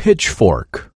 pitchfork.